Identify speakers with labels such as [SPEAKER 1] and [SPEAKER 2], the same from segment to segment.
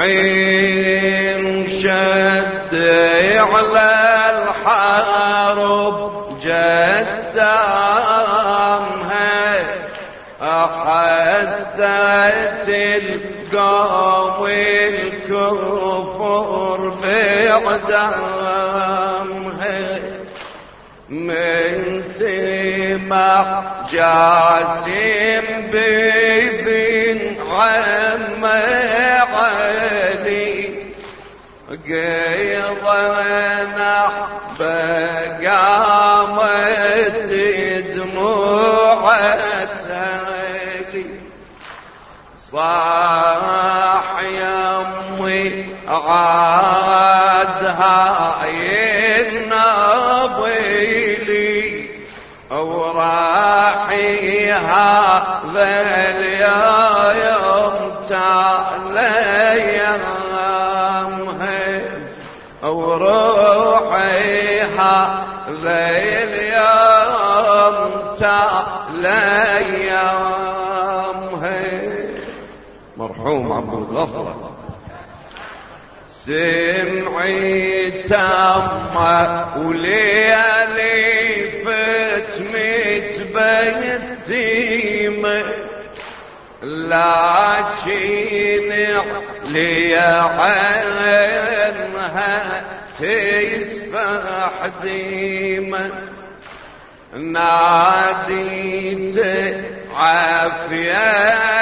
[SPEAKER 1] حين شد على الحرب جسامها أحست القوم الكفر بعدامها من سمع جاسم ببن عم علي قيضنا بقامت دموعتي صاح يمي عادها النبيلي وراحي هذا اليوم تعالى اليوم تعالى مرحوم عبد الغفر سمعي تم وليالي فتمت بيسيمة لكن لي عنها تسفح ديمة ناديت عافية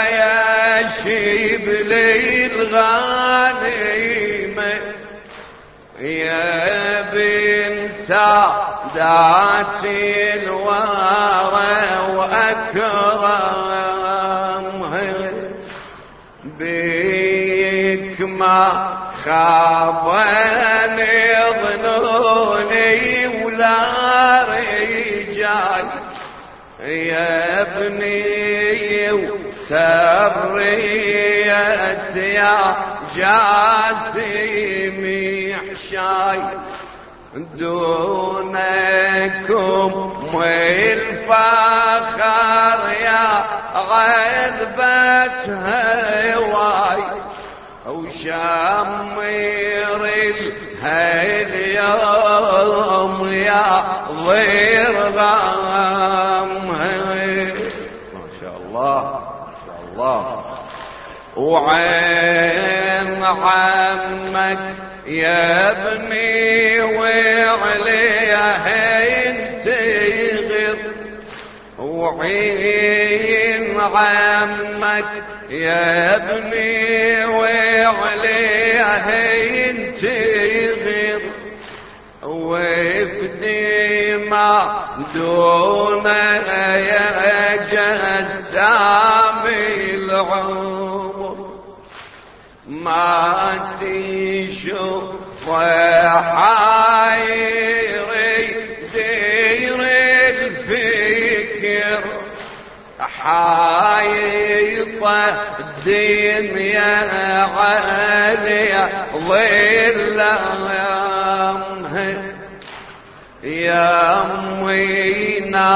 [SPEAKER 1] يا شبلي الغنيمة يا بن سعدات الورى وأكرمها بك ما خابني ظنوني ولا رجال. يا ابني وسريت يا جاسمي حشاي دونكم والفخر يا غذبة هواي وشمر الهيل يوم يا ضير ما شاء الله ما شاء الله. وعين عمك يا ابني وعليهن تغر وعين عمك يا ابني وعليهن تغر وفدي ما دون يا جسام العمر. ما تشوف حايري حايطة الدين يا علي ظل يا امينا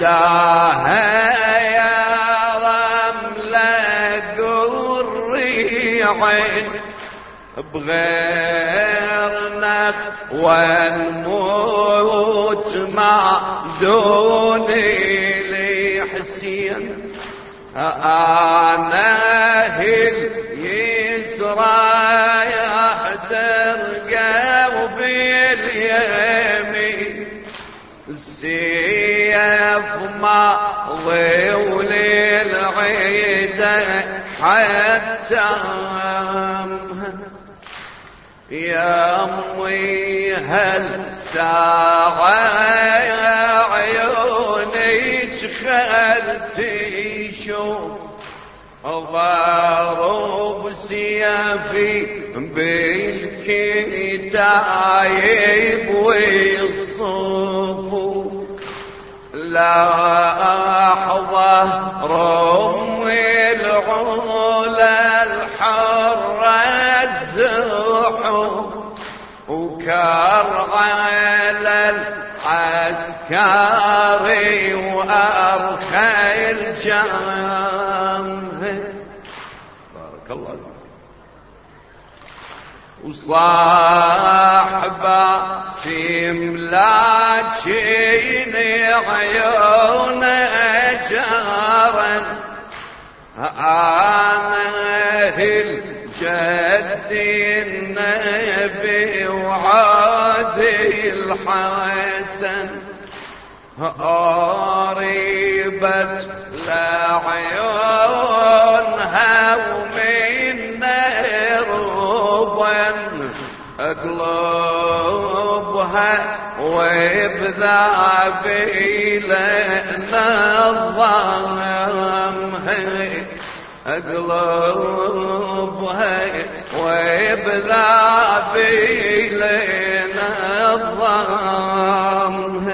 [SPEAKER 1] داها يا رملة قريعين بغير نخ ونموت مع دوني لحسين أنا هل يسرى يحتر قلبي اليمين. السيف ما ضيول العيدة حتى يا أمي هل ساعة عيونك خلتي شوف ضرب سيفي بالكتايب والصفوف لحظة الزحف وكر على العسكري وأرخي الجامه بارك الله وصاحبه سيم لكن عيونه جارا. أنا الجد النبي وعادي الحسن. قريبت لعيونها ومن ربا اقلبها وبذابي لنا الظلم. اقلبها وبذابي لنا الظلم